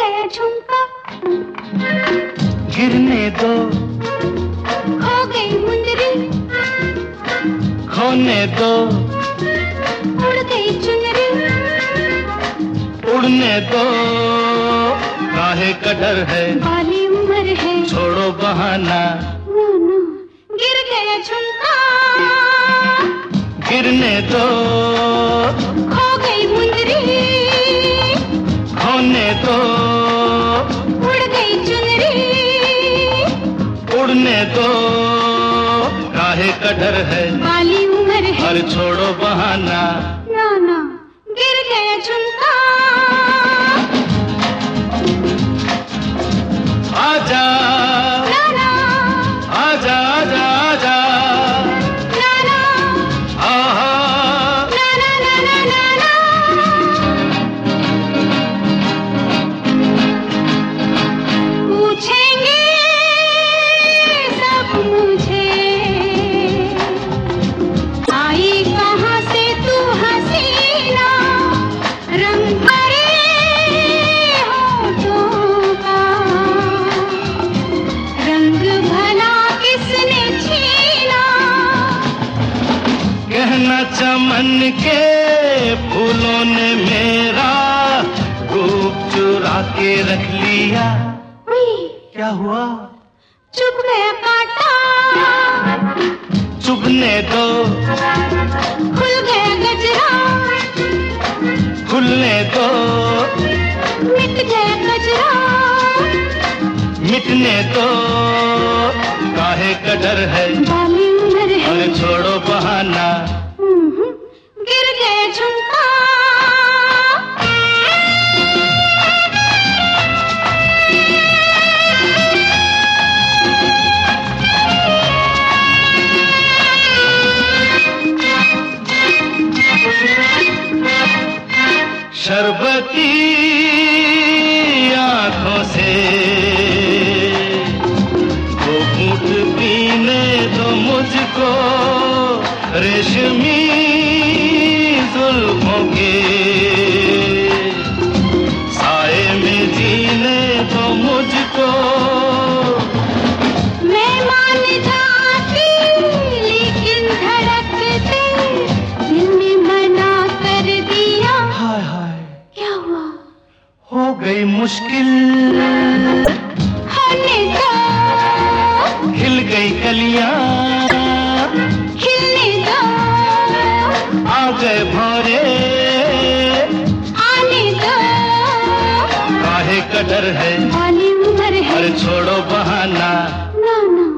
गया झुमका। गिरने दो। खो गई मुंदरी खोने दो। उड़ गई चुनरी। उड़ने दो। काहे का डर है? बाली उम्र है। छोड़ो बहाना। नो नो गिर गया झुमका। गिरने दो। दो काहे का डर है। वाली उम्र है। अरे छोड़ो बहाना। ना ना गिर गया झुमका। आ ना चमन के फूलों ने मेरा रूप चुरा के रख लिया। क्या हुआ? चुप गया कांटा। चुभने दो। खुल गया गजरा। खुलने दो। मिट गया गजरा। मिटने दो। काहे का डर है। छोड़ो बहाना। गई मुश्किल। खिल हिल गई कलिया। खिलने दो। आ गए भौरे। आने काहे का डर है बाली है। अरे छोड़ो बहाना। ना ना।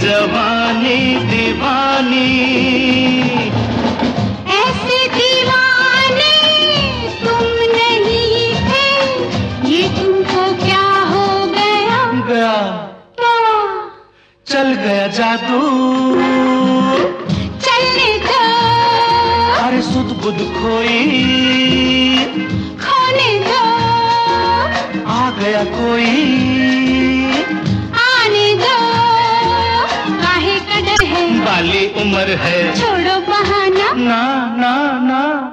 जवानी दीवानी। ऐसे दीवाने तुम नहीं थे ये तुमको क्या हो गया? गया। चल गया जादू। चलने दो अरे सुध बुध खोई। बाली उम्र है। छोड़ो बहाना। ना ना ना।